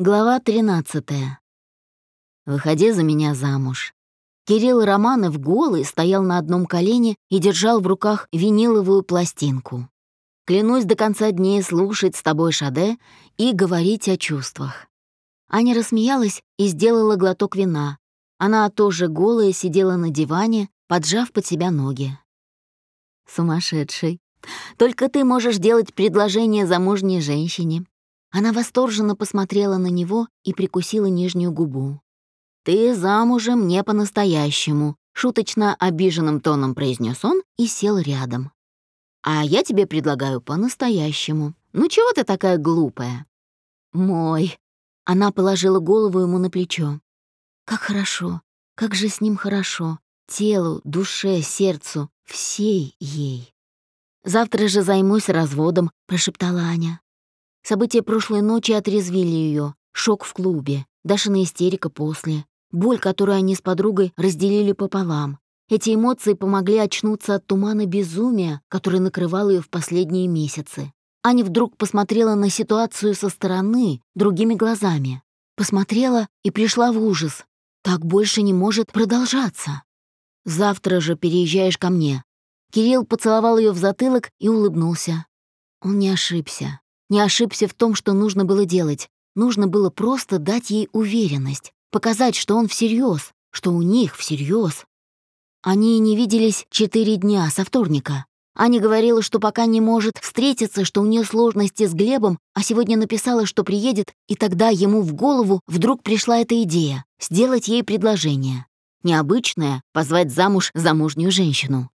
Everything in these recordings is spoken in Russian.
Глава 13. Выходи за меня замуж. Кирилл Романов голый стоял на одном колене и держал в руках виниловую пластинку. Клянусь до конца дней слушать с тобой Шаде и говорить о чувствах. Аня рассмеялась и сделала глоток вина. Она тоже голая сидела на диване, поджав под себя ноги. Сумасшедший. Только ты можешь делать предложение замужней женщине. Она восторженно посмотрела на него и прикусила нижнюю губу. «Ты замужем не по-настоящему», — шуточно обиженным тоном произнес он и сел рядом. «А я тебе предлагаю по-настоящему. Ну чего ты такая глупая?» «Мой». Она положила голову ему на плечо. «Как хорошо, как же с ним хорошо. Телу, душе, сердцу, всей ей». «Завтра же займусь разводом», — прошептала Аня. События прошлой ночи отрезвили ее. Шок в клубе, Дашина истерика после, боль, которую они с подругой разделили пополам. Эти эмоции помогли очнуться от тумана безумия, который накрывал ее в последние месяцы. Аня вдруг посмотрела на ситуацию со стороны, другими глазами. Посмотрела и пришла в ужас. Так больше не может продолжаться. Завтра же переезжаешь ко мне. Кирилл поцеловал ее в затылок и улыбнулся. Он не ошибся не ошибся в том, что нужно было делать. Нужно было просто дать ей уверенность, показать, что он всерьез, что у них всерьез. Они не виделись четыре дня со вторника. Аня говорила, что пока не может встретиться, что у нее сложности с Глебом, а сегодня написала, что приедет, и тогда ему в голову вдруг пришла эта идея — сделать ей предложение. Необычное — позвать замуж замужнюю женщину.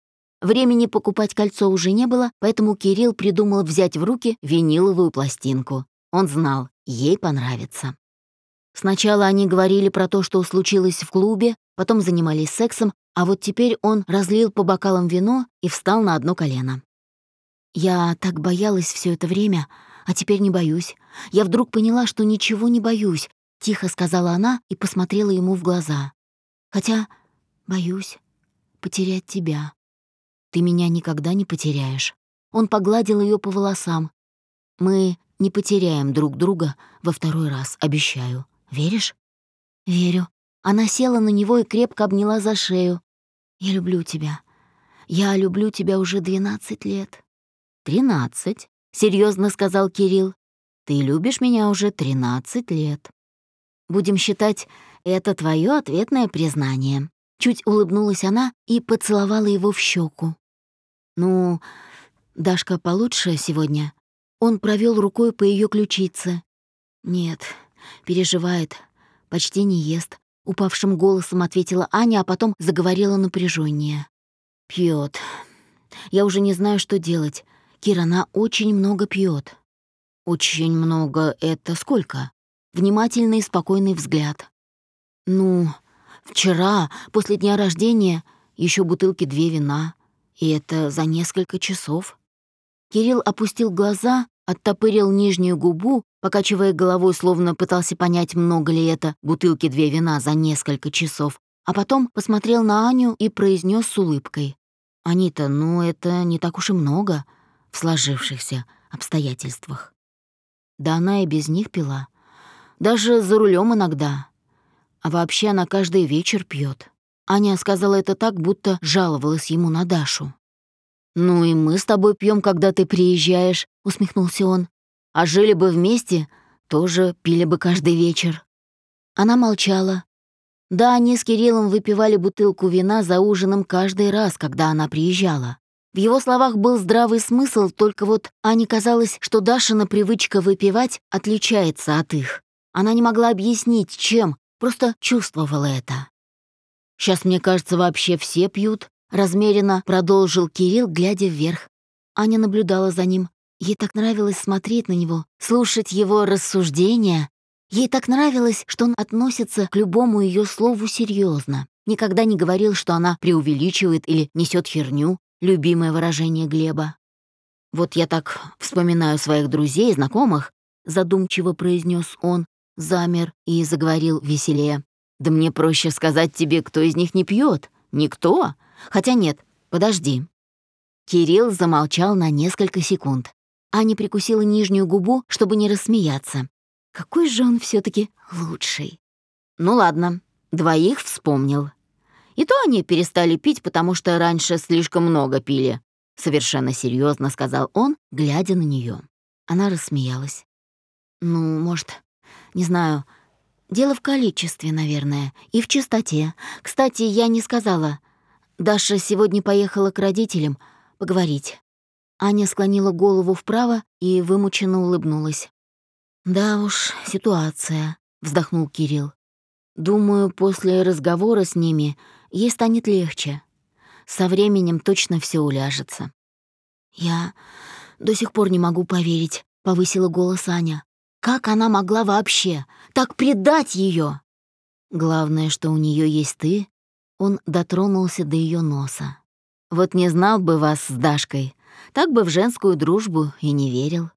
Времени покупать кольцо уже не было, поэтому Кирилл придумал взять в руки виниловую пластинку. Он знал, ей понравится. Сначала они говорили про то, что случилось в клубе, потом занимались сексом, а вот теперь он разлил по бокалам вино и встал на одно колено. «Я так боялась все это время, а теперь не боюсь. Я вдруг поняла, что ничего не боюсь», — тихо сказала она и посмотрела ему в глаза. «Хотя боюсь потерять тебя». Ты меня никогда не потеряешь. Он погладил ее по волосам. Мы не потеряем друг друга во второй раз, обещаю. Веришь? Верю. Она села на него и крепко обняла за шею. Я люблю тебя. Я люблю тебя уже двенадцать лет. Тринадцать, серьезно сказал Кирилл. Ты любишь меня уже тринадцать лет. Будем считать это твое ответное признание. Чуть улыбнулась она и поцеловала его в щеку. «Ну, Дашка получше сегодня?» Он провел рукой по ее ключице. «Нет, переживает, почти не ест», — упавшим голосом ответила Аня, а потом заговорила напряженнее. Пьет. Я уже не знаю, что делать. Кира, она очень много пьет. Очень много — это сколько? Внимательный и спокойный взгляд. Ну, вчера, после дня рождения, еще бутылки две вина. И это за несколько часов. Кирилл опустил глаза, оттопырил нижнюю губу, покачивая головой, словно пытался понять, много ли это бутылки две вина за несколько часов, а потом посмотрел на Аню и произнес с улыбкой. «Анита, ну это не так уж и много в сложившихся обстоятельствах». Да она и без них пила. Даже за рулем иногда. А вообще она каждый вечер пьет. Аня сказала это так, будто жаловалась ему на Дашу. «Ну и мы с тобой пьем, когда ты приезжаешь», — усмехнулся он. «А жили бы вместе, тоже пили бы каждый вечер». Она молчала. Да, они с Кириллом выпивали бутылку вина за ужином каждый раз, когда она приезжала. В его словах был здравый смысл, только вот Ане казалось, что Дашина привычка выпивать отличается от их. Она не могла объяснить, чем, просто чувствовала это. Сейчас, мне кажется, вообще все пьют», — размеренно продолжил Кирилл, глядя вверх. Аня наблюдала за ним. Ей так нравилось смотреть на него, слушать его рассуждения. Ей так нравилось, что он относится к любому ее слову серьезно. Никогда не говорил, что она преувеличивает или несет херню, любимое выражение Глеба. «Вот я так вспоминаю своих друзей и знакомых», задумчиво произнес он, замер и заговорил веселее. Да мне проще сказать тебе, кто из них не пьет. Никто. Хотя нет, подожди. Кирилл замолчал на несколько секунд. Аня прикусила нижнюю губу, чтобы не рассмеяться. Какой же он все таки лучший. Ну ладно, двоих вспомнил. И то они перестали пить, потому что раньше слишком много пили. Совершенно серьезно сказал он, глядя на нее. Она рассмеялась. Ну, может, не знаю, дело в количестве, наверное, и в чистоте. Кстати, я не сказала. Даша сегодня поехала к родителям поговорить. Аня склонила голову вправо и вымученно улыбнулась. «Да уж, ситуация», — вздохнул Кирилл. «Думаю, после разговора с ними ей станет легче. Со временем точно все уляжется». «Я до сих пор не могу поверить», — повысила голос Аня. «Как она могла вообще так предать ее? «Главное, что у нее есть ты», — он дотронулся до ее носа. «Вот не знал бы вас с Дашкой, так бы в женскую дружбу и не верил».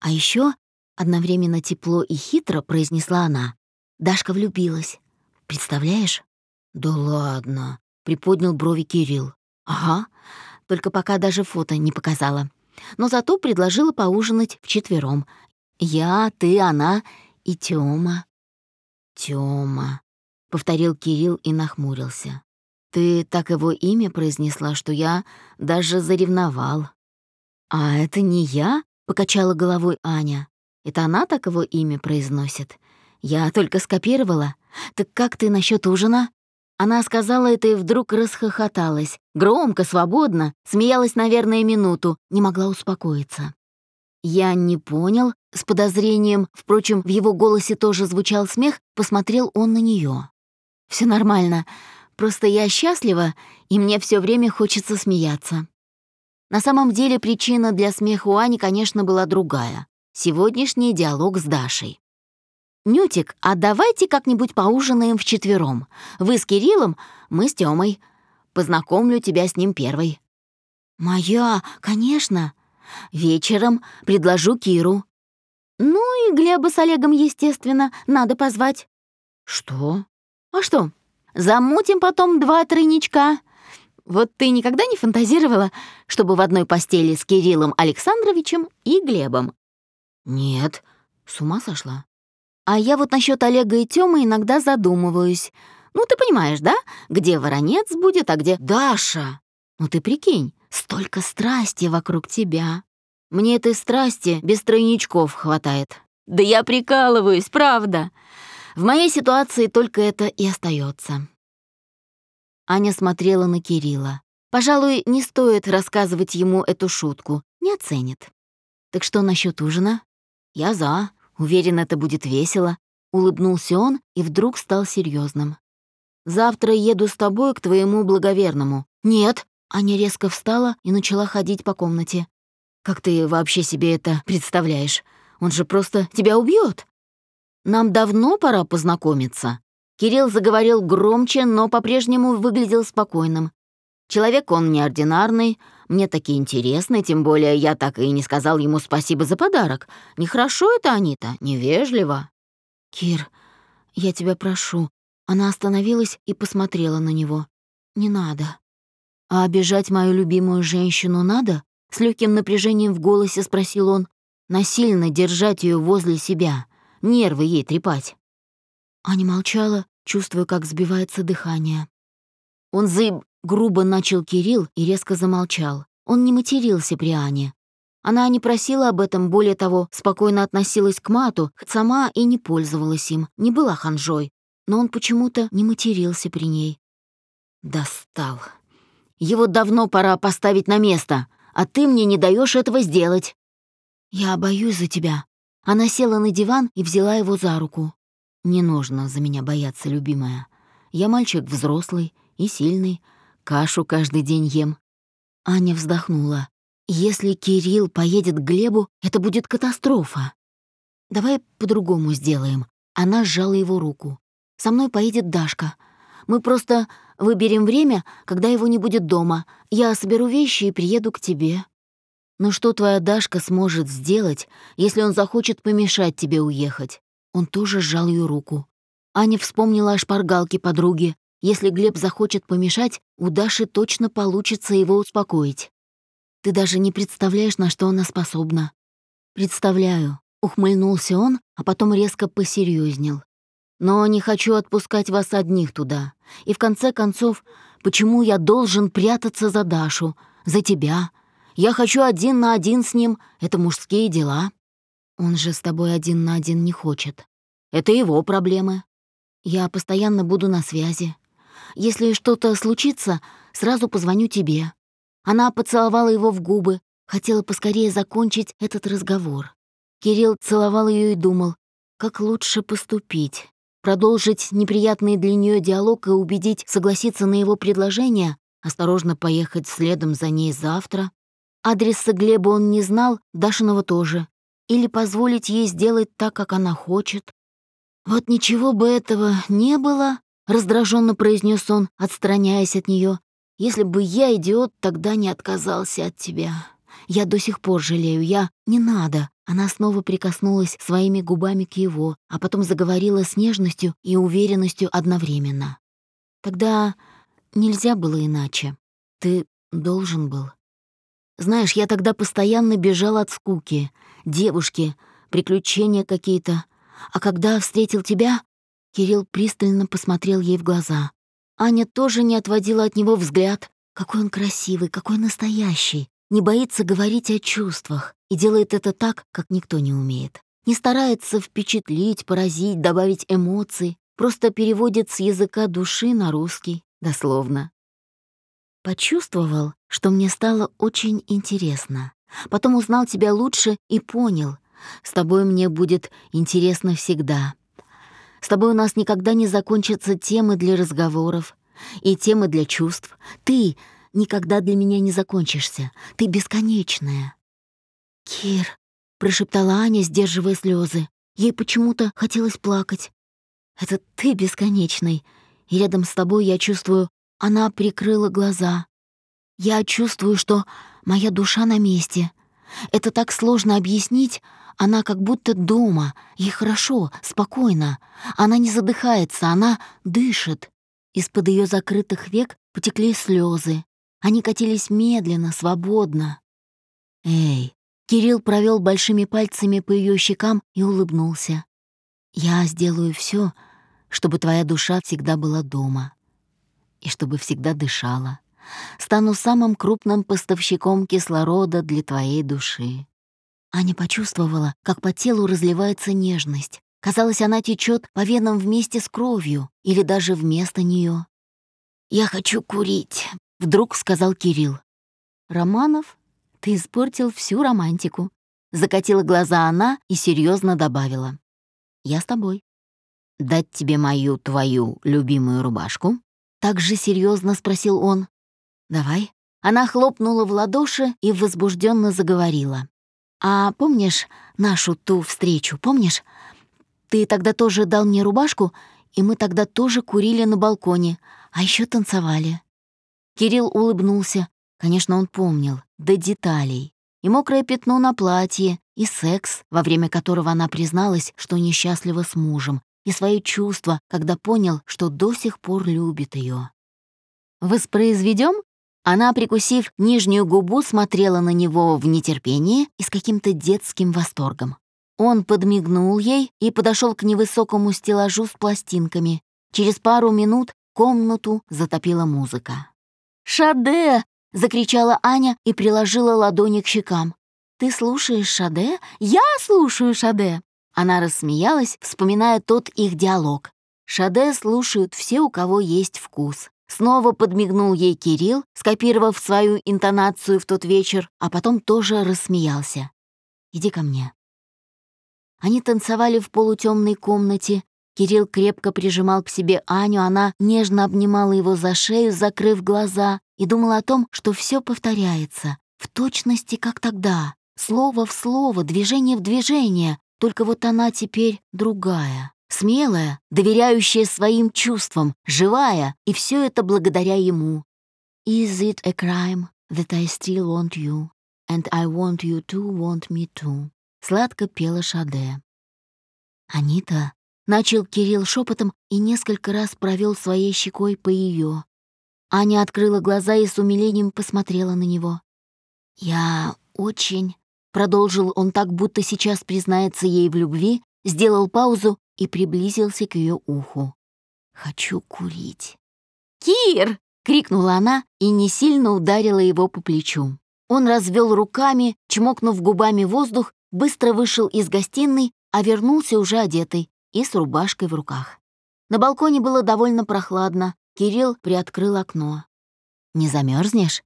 А еще одновременно тепло и хитро произнесла она. Дашка влюбилась. Представляешь? Да ладно, приподнял брови Кирилл. Ага, только пока даже фото не показала. Но зато предложила поужинать вчетвером. Я, ты, она и Тёма. Тёма, повторил Кирилл и нахмурился. Ты так его имя произнесла, что я даже заревновал. А это не я? покачала головой Аня. Это она так его имя произносит. Я только скопировала. Так как ты насчет ужина? Она сказала это и вдруг расхохоталась. Громко, свободно, смеялась, наверное, минуту, не могла успокоиться. Я не понял, с подозрением, впрочем, в его голосе тоже звучал смех, посмотрел он на нее. Все нормально, просто я счастлива, и мне все время хочется смеяться. На самом деле причина для смеха у Ани, конечно, была другая. Сегодняшний диалог с Дашей. «Нютик, а давайте как-нибудь поужинаем вчетвером. Вы с Кириллом, мы с Тёмой. Познакомлю тебя с ним первой». «Моя, конечно. Вечером предложу Киру». «Ну и Глеба с Олегом, естественно, надо позвать». «Что?» «А что? Замутим потом два тройничка. Вот ты никогда не фантазировала, чтобы в одной постели с Кириллом Александровичем и Глебом?» «Нет, с ума сошла?» А я вот насчет Олега и Тёмы иногда задумываюсь. Ну, ты понимаешь, да? Где воронец будет, а где... Даша! Ну ты прикинь, столько страсти вокруг тебя. Мне этой страсти без тройничков хватает. Да я прикалываюсь, правда. В моей ситуации только это и остается. Аня смотрела на Кирилла. Пожалуй, не стоит рассказывать ему эту шутку, не оценит. Так что насчет ужина? Я за. Уверен, это будет весело. Улыбнулся он и вдруг стал серьезным. Завтра еду с тобой к твоему благоверному. Нет. Аня резко встала и начала ходить по комнате. Как ты вообще себе это представляешь? Он же просто тебя убьет. Нам давно пора познакомиться. Кирилл заговорил громче, но по-прежнему выглядел спокойным. Человек он неординарный, мне таки интересный, тем более я так и не сказал ему спасибо за подарок. Нехорошо это, Анита, невежливо. Кир, я тебя прошу. Она остановилась и посмотрела на него. Не надо. А обижать мою любимую женщину надо? С легким напряжением в голосе спросил он. Насильно держать ее возле себя, нервы ей трепать. Аня молчала, чувствуя, как сбивается дыхание. Он заеб... Грубо начал Кирилл и резко замолчал. Он не матерился при Ане. Она не просила об этом, более того, спокойно относилась к мату, сама и не пользовалась им, не была ханжой. Но он почему-то не матерился при ней. Достал. Его давно пора поставить на место, а ты мне не даешь этого сделать. Я боюсь за тебя. Она села на диван и взяла его за руку. Не нужно за меня бояться, любимая. Я мальчик взрослый и сильный, Кашу каждый день ем». Аня вздохнула. «Если Кирилл поедет к Глебу, это будет катастрофа. Давай по-другому сделаем». Она сжала его руку. «Со мной поедет Дашка. Мы просто выберем время, когда его не будет дома. Я соберу вещи и приеду к тебе». «Но что твоя Дашка сможет сделать, если он захочет помешать тебе уехать?» Он тоже сжал ее руку. Аня вспомнила о шпаргалке подруги, если Глеб захочет помешать, у Даши точно получится его успокоить. Ты даже не представляешь, на что она способна. Представляю. Ухмыльнулся он, а потом резко посерьезнел. «Но не хочу отпускать вас одних туда. И в конце концов, почему я должен прятаться за Дашу? За тебя? Я хочу один на один с ним. Это мужские дела. Он же с тобой один на один не хочет. Это его проблемы. Я постоянно буду на связи. Если что-то случится, сразу позвоню тебе». Она поцеловала его в губы, хотела поскорее закончить этот разговор. Кирилл целовал ее и думал, как лучше поступить. Продолжить неприятный для нее диалог и убедить согласиться на его предложение, осторожно поехать следом за ней завтра. Адреса Глеба он не знал, Дашиного тоже. Или позволить ей сделать так, как она хочет. «Вот ничего бы этого не было», — раздраженно произнес он, отстраняясь от нее. «Если бы я, идиот, тогда не отказался от тебя. Я до сих пор жалею, я... Не надо». Она снова прикоснулась своими губами к его, а потом заговорила с нежностью и уверенностью одновременно. «Тогда нельзя было иначе. Ты должен был. Знаешь, я тогда постоянно бежал от скуки, девушки, приключения какие-то. А когда встретил тебя, Кирилл пристально посмотрел ей в глаза. Аня тоже не отводила от него взгляд. Какой он красивый, какой настоящий. Не боится говорить о чувствах и делает это так, как никто не умеет. Не старается впечатлить, поразить, добавить эмоций, просто переводит с языка души на русский, дословно. Почувствовал, что мне стало очень интересно. Потом узнал тебя лучше и понял, с тобой мне будет интересно всегда. С тобой у нас никогда не закончатся темы для разговоров и темы для чувств. Ты никогда для меня не закончишься. Ты бесконечная. Кир, прошептала Аня, сдерживая слезы. Ей почему-то хотелось плакать. Это ты бесконечный, и рядом с тобой я чувствую, она прикрыла глаза. Я чувствую, что моя душа на месте. Это так сложно объяснить, она как будто дома, ей хорошо, спокойно. Она не задыхается, она дышит. Из-под ее закрытых век потекли слезы. Они катились медленно, свободно. «Эй!» Кирилл провел большими пальцами по ее щекам и улыбнулся. «Я сделаю все, чтобы твоя душа всегда была дома и чтобы всегда дышала. Стану самым крупным поставщиком кислорода для твоей души. Аня почувствовала, как по телу разливается нежность. Казалось, она течет по венам вместе с кровью или даже вместо нее. «Я хочу курить», — вдруг сказал Кирилл. «Романов, ты испортил всю романтику», — закатила глаза она и серьезно добавила. «Я с тобой». «Дать тебе мою, твою любимую рубашку?» Так же серьезно спросил он. «Давай». Она хлопнула в ладоши и возбужденно заговорила. А помнишь нашу ту встречу, помнишь? Ты тогда тоже дал мне рубашку, и мы тогда тоже курили на балконе, а еще танцевали». Кирилл улыбнулся. Конечно, он помнил, до деталей. И мокрое пятно на платье, и секс, во время которого она призналась, что несчастлива с мужем, и свои чувства, когда понял, что до сих пор любит ее. «Воспроизведем?» Она, прикусив нижнюю губу, смотрела на него в нетерпении и с каким-то детским восторгом. Он подмигнул ей и подошел к невысокому стеллажу с пластинками. Через пару минут комнату затопила музыка. «Шаде!» — закричала Аня и приложила ладони к щекам. «Ты слушаешь Шаде? Я слушаю Шаде!» Она рассмеялась, вспоминая тот их диалог. Шаде слушают все, у кого есть вкус. Снова подмигнул ей Кирилл, скопировав свою интонацию в тот вечер, а потом тоже рассмеялся. «Иди ко мне». Они танцевали в полутемной комнате. Кирилл крепко прижимал к себе Аню, она нежно обнимала его за шею, закрыв глаза, и думала о том, что все повторяется, в точности, как тогда, слово в слово, движение в движение, только вот она теперь другая. Смелая, доверяющая своим чувствам, живая, и все это благодаря ему. Is it a crime that I still want you, and I want you to want me too? Сладко пела Шаде. Анита начал Кирилл шепотом и несколько раз провел своей щекой по ее. Аня открыла глаза и с умилением посмотрела на него. «Я очень...» — продолжил он так, будто сейчас признается ей в любви, сделал паузу и приблизился к ее уху. «Хочу курить». «Кир!» — крикнула она и не сильно ударила его по плечу. Он развел руками, чмокнув губами воздух, быстро вышел из гостиной, а вернулся уже одетый и с рубашкой в руках. На балконе было довольно прохладно. Кирилл приоткрыл окно. «Не замерзнешь?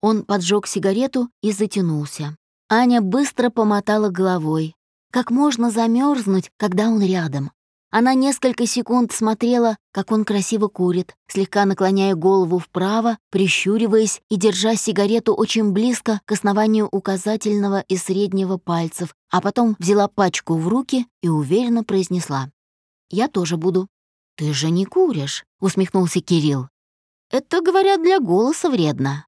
Он поджег сигарету и затянулся. Аня быстро помотала головой. Как можно замерзнуть, когда он рядом? Она несколько секунд смотрела, как он красиво курит, слегка наклоняя голову вправо, прищуриваясь и держа сигарету очень близко к основанию указательного и среднего пальцев, а потом взяла пачку в руки и уверенно произнесла. «Я тоже буду». «Ты же не куришь», — усмехнулся Кирилл. «Это, говорят, для голоса вредно».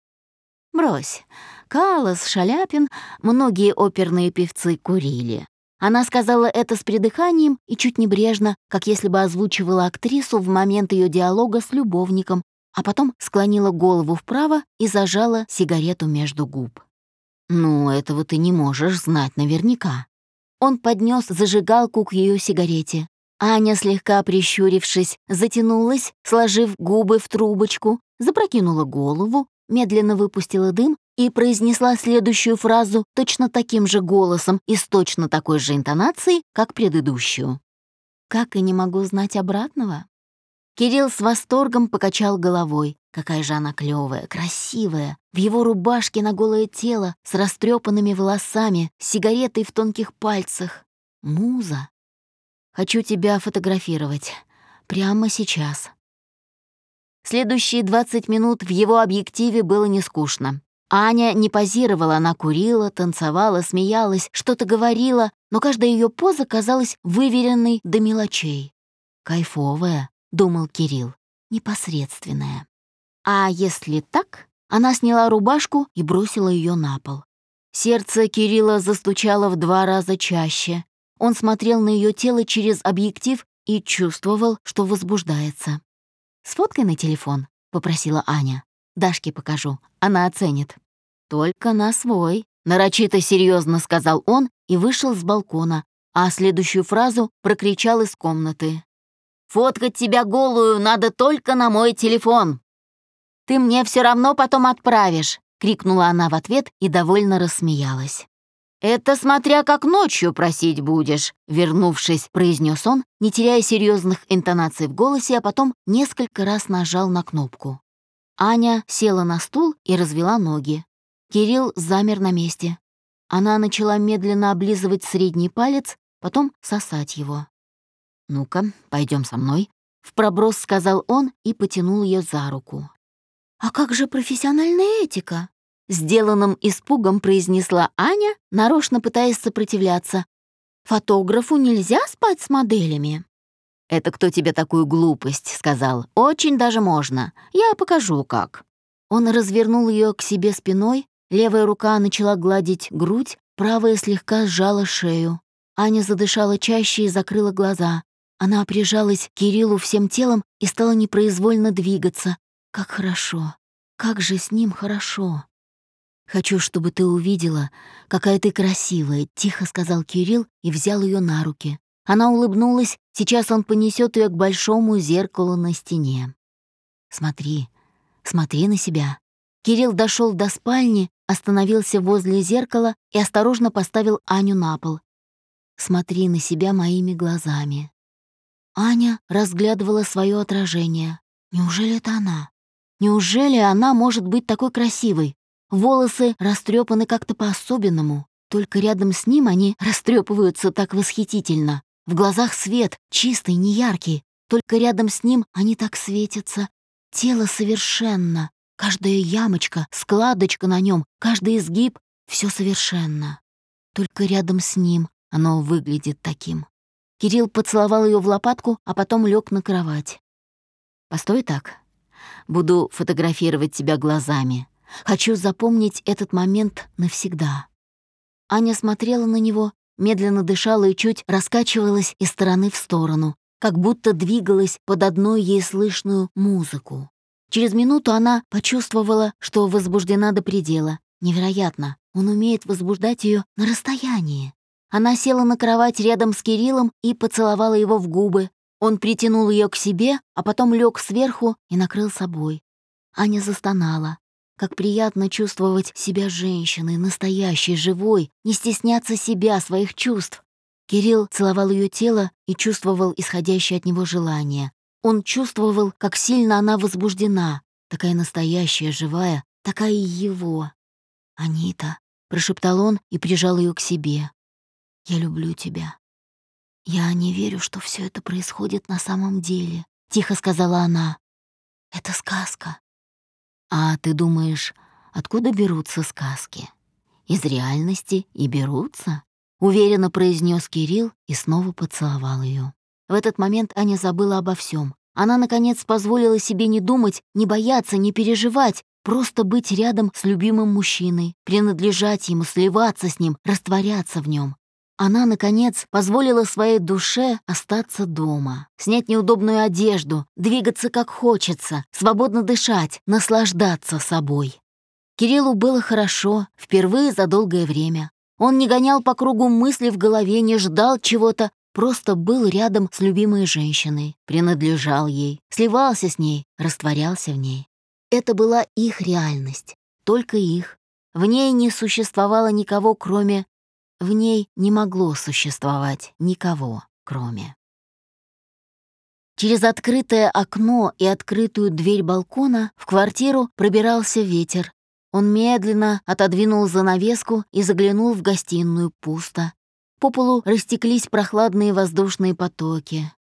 «Брось. Калас, Шаляпин, многие оперные певцы курили. Она сказала это с придыханием и чуть небрежно, как если бы озвучивала актрису в момент ее диалога с любовником, а потом склонила голову вправо и зажала сигарету между губ. «Ну, этого ты не можешь знать наверняка». Он поднес зажигалку к ее сигарете. Аня, слегка прищурившись, затянулась, сложив губы в трубочку, запрокинула голову, медленно выпустила дым и произнесла следующую фразу точно таким же голосом и с точно такой же интонацией, как предыдущую. «Как и не могу знать обратного?» Кирилл с восторгом покачал головой. Какая же она клёвая, красивая. В его рубашке на голое тело, с растрепанными волосами, сигаретой в тонких пальцах. Муза. Хочу тебя фотографировать. Прямо сейчас. Следующие 20 минут в его объективе было не скучно. Аня не позировала, она курила, танцевала, смеялась, что-то говорила, но каждая ее поза казалась выверенной до мелочей. «Кайфовая», — думал Кирилл, — «непосредственная». А если так, она сняла рубашку и бросила ее на пол. Сердце Кирилла застучало в два раза чаще. Он смотрел на ее тело через объектив и чувствовал, что возбуждается. «Сфоткай на телефон», — попросила Аня. Дашке покажу, она оценит». «Только на свой», — нарочито серьезно сказал он и вышел с балкона, а следующую фразу прокричал из комнаты. «Фоткать тебя голую надо только на мой телефон!» «Ты мне все равно потом отправишь!» — крикнула она в ответ и довольно рассмеялась. «Это смотря как ночью просить будешь», — вернувшись, произнес он, не теряя серьезных интонаций в голосе, а потом несколько раз нажал на кнопку. Аня села на стул и развела ноги. Кирилл замер на месте. Она начала медленно облизывать средний палец, потом сосать его. «Ну-ка, пойдем со мной», — в проброс сказал он и потянул ее за руку. «А как же профессиональная этика?» Сделанным испугом произнесла Аня, нарочно пытаясь сопротивляться. «Фотографу нельзя спать с моделями?» «Это кто тебе такую глупость сказал? Очень даже можно. Я покажу, как». Он развернул ее к себе спиной, левая рука начала гладить грудь, правая слегка сжала шею. Аня задышала чаще и закрыла глаза. Она прижалась к Кириллу всем телом и стала непроизвольно двигаться. Как хорошо. Как же с ним хорошо. «Хочу, чтобы ты увидела, какая ты красивая», — тихо сказал Кирилл и взял ее на руки. Она улыбнулась, сейчас он понесет ее к большому зеркалу на стене. «Смотри, смотри на себя». Кирилл дошел до спальни, остановился возле зеркала и осторожно поставил Аню на пол. «Смотри на себя моими глазами». Аня разглядывала свое отражение. Неужели это она? Неужели она может быть такой красивой? Волосы растрепаны как-то по-особенному. Только рядом с ним они растрепываются так восхитительно. В глазах свет, чистый, неяркий. Только рядом с ним они так светятся. Тело совершенно. Каждая ямочка, складочка на нем, каждый изгиб — все совершенно. Только рядом с ним оно выглядит таким. Кирилл поцеловал ее в лопатку, а потом лег на кровать. «Постой так. Буду фотографировать тебя глазами. Хочу запомнить этот момент навсегда». Аня смотрела на него медленно дышала и чуть раскачивалась из стороны в сторону, как будто двигалась под одной ей слышную музыку. Через минуту она почувствовала, что возбуждена до предела. Невероятно. Он умеет возбуждать ее на расстоянии. Она села на кровать рядом с Кириллом и поцеловала его в губы. Он притянул ее к себе, а потом лег сверху и накрыл собой. Аня застонала. Как приятно чувствовать себя женщиной, настоящей, живой, не стесняться себя, своих чувств. Кирилл целовал ее тело и чувствовал исходящее от него желание. Он чувствовал, как сильно она возбуждена, такая настоящая, живая, такая его. «Анита», — прошептал он и прижал ее к себе. «Я люблю тебя». «Я не верю, что все это происходит на самом деле», — тихо сказала она. «Это сказка». «А ты думаешь, откуда берутся сказки? Из реальности и берутся?» — уверенно произнес Кирилл и снова поцеловал ее. В этот момент Аня забыла обо всем. Она, наконец, позволила себе не думать, не бояться, не переживать, просто быть рядом с любимым мужчиной, принадлежать ему, сливаться с ним, растворяться в нем. Она, наконец, позволила своей душе остаться дома, снять неудобную одежду, двигаться как хочется, свободно дышать, наслаждаться собой. Кириллу было хорошо, впервые за долгое время. Он не гонял по кругу мысли в голове, не ждал чего-то, просто был рядом с любимой женщиной, принадлежал ей, сливался с ней, растворялся в ней. Это была их реальность, только их. В ней не существовало никого, кроме в ней не могло существовать никого, кроме. Через открытое окно и открытую дверь балкона в квартиру пробирался ветер. Он медленно отодвинул занавеску и заглянул в гостиную пусто. По полу растеклись прохладные воздушные потоки.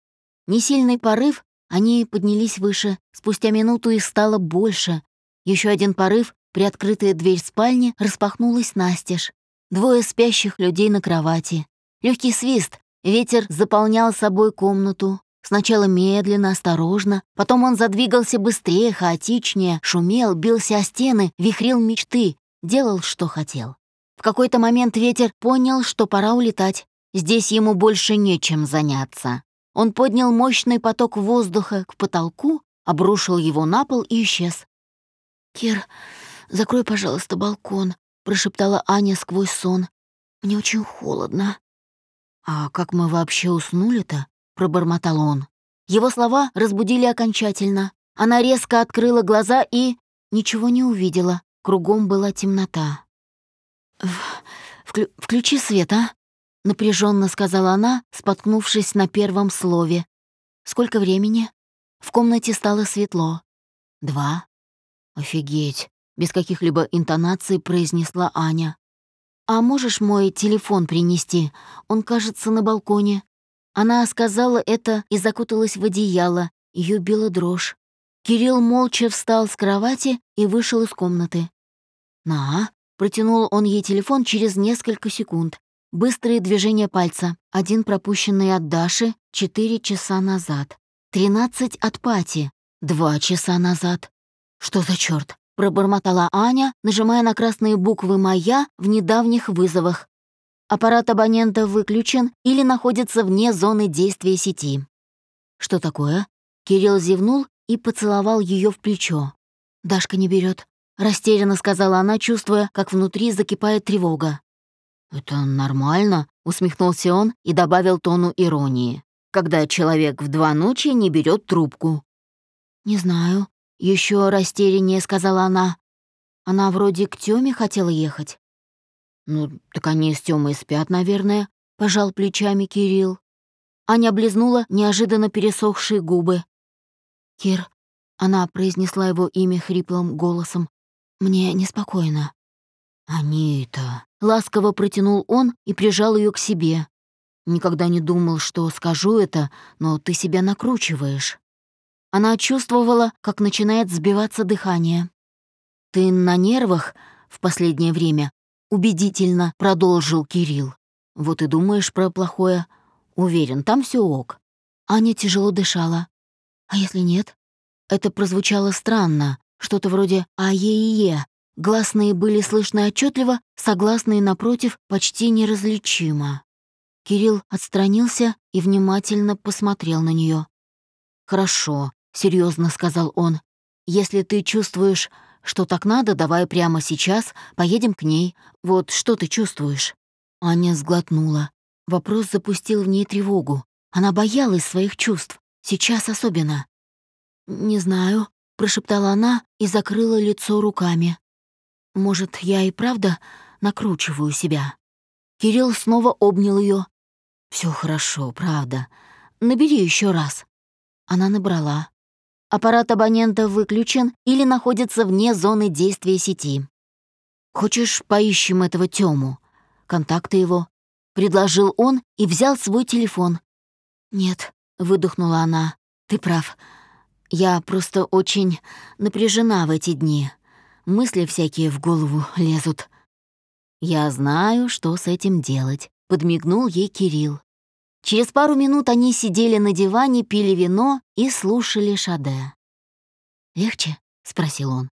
Несильный порыв, они поднялись выше, спустя минуту их стало больше. Еще один порыв, приоткрытая дверь спальни распахнулась настежь. Двое спящих людей на кровати. Легкий свист. Ветер заполнял собой комнату. Сначала медленно, осторожно, потом он задвигался быстрее, хаотичнее, шумел, бился о стены, вихрил мечты, делал, что хотел. В какой-то момент ветер понял, что пора улетать. Здесь ему больше нечем заняться. Он поднял мощный поток воздуха к потолку, обрушил его на пол и исчез. «Кир, закрой, пожалуйста, балкон», прошептала Аня сквозь сон. «Мне очень холодно». «А как мы вообще уснули-то?» — пробормотал он. Его слова разбудили окончательно. Она резко открыла глаза и... ничего не увидела. Кругом была темнота. «Вклю «Включи свет, а?» — напряженно сказала она, споткнувшись на первом слове. «Сколько времени?» В комнате стало светло. «Два». «Офигеть!» Без каких-либо интонаций произнесла Аня. «А можешь мой телефон принести? Он, кажется, на балконе». Она сказала это и закуталась в одеяло, ее била дрожь. Кирилл молча встал с кровати и вышел из комнаты. «На!» — протянул он ей телефон через несколько секунд. Быстрые движения пальца. Один пропущенный от Даши четыре часа назад. Тринадцать от Пати. Два часа назад. Что за черт? Пробормотала Аня, нажимая на красные буквы «Моя» в недавних вызовах. Аппарат абонента выключен или находится вне зоны действия сети. «Что такое?» Кирилл зевнул и поцеловал ее в плечо. «Дашка не берет, растерянно сказала она, чувствуя, как внутри закипает тревога. «Это нормально», — усмехнулся он и добавил тону иронии, «когда человек в два ночи не берет трубку». «Не знаю», еще растеряннее сказала она. Она вроде к Тёме хотела ехать. Ну, так они с Тёмой спят, наверное, пожал плечами Кирилл. Аня облизнула неожиданно пересохшие губы. «Кир», — она произнесла его имя хриплым голосом, — «мне неспокойно». «Анита», — ласково протянул он и прижал ее к себе. «Никогда не думал, что скажу это, но ты себя накручиваешь». Она чувствовала, как начинает сбиваться дыхание. «Ты на нервах в последнее время?» — убедительно продолжил Кирилл. «Вот и думаешь про плохое. Уверен, там все ок». Аня тяжело дышала. «А если нет?» Это прозвучало странно, что-то вроде «а-е-е». Гласные были слышны отчетливо, согласные напротив почти неразличимо. Кирилл отстранился и внимательно посмотрел на нее. «Хорошо, серьезно сказал он. Если ты чувствуешь, что так надо, давай прямо сейчас поедем к ней. Вот что ты чувствуешь?» Аня сглотнула. Вопрос запустил в ней тревогу. Она боялась своих чувств, сейчас особенно. «Не знаю», — прошептала она и закрыла лицо руками. «Может, я и правда накручиваю себя?» Кирилл снова обнял ее. Все хорошо, правда. Набери еще раз». Она набрала. Аппарат абонента выключен или находится вне зоны действия сети. «Хочешь, поищем этого Тему? Контакты его?» Предложил он и взял свой телефон. «Нет», — выдохнула она, — «ты прав. Я просто очень напряжена в эти дни. Мысли всякие в голову лезут». «Я знаю, что с этим делать», — подмигнул ей Кирилл. Через пару минут они сидели на диване, пили вино и слушали Шаде. «Легче?» — спросил он.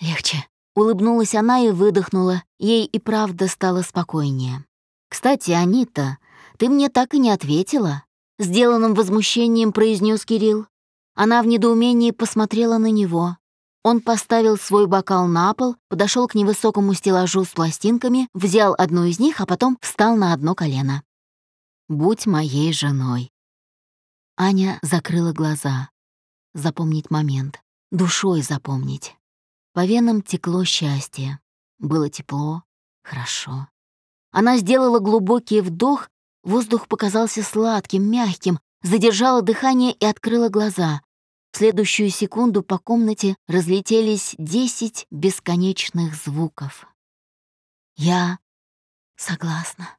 «Легче». Улыбнулась она и выдохнула. Ей и правда стало спокойнее. «Кстати, Анита, ты мне так и не ответила?» Сделанным возмущением произнес Кирилл. Она в недоумении посмотрела на него. Он поставил свой бокал на пол, подошел к невысокому стеллажу с пластинками, взял одну из них, а потом встал на одно колено. Будь моей женой. Аня закрыла глаза. Запомнить момент. Душой запомнить. По венам текло счастье. Было тепло, хорошо. Она сделала глубокий вдох, воздух показался сладким, мягким, задержала дыхание и открыла глаза. В следующую секунду по комнате разлетелись десять бесконечных звуков. «Я согласна».